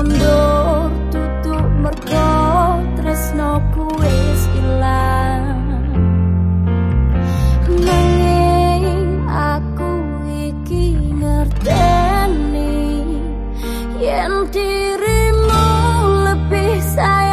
mondo tutup mergo tresno ku ilang. Nanging aku iki ngerteni yen dirimu lebih sayang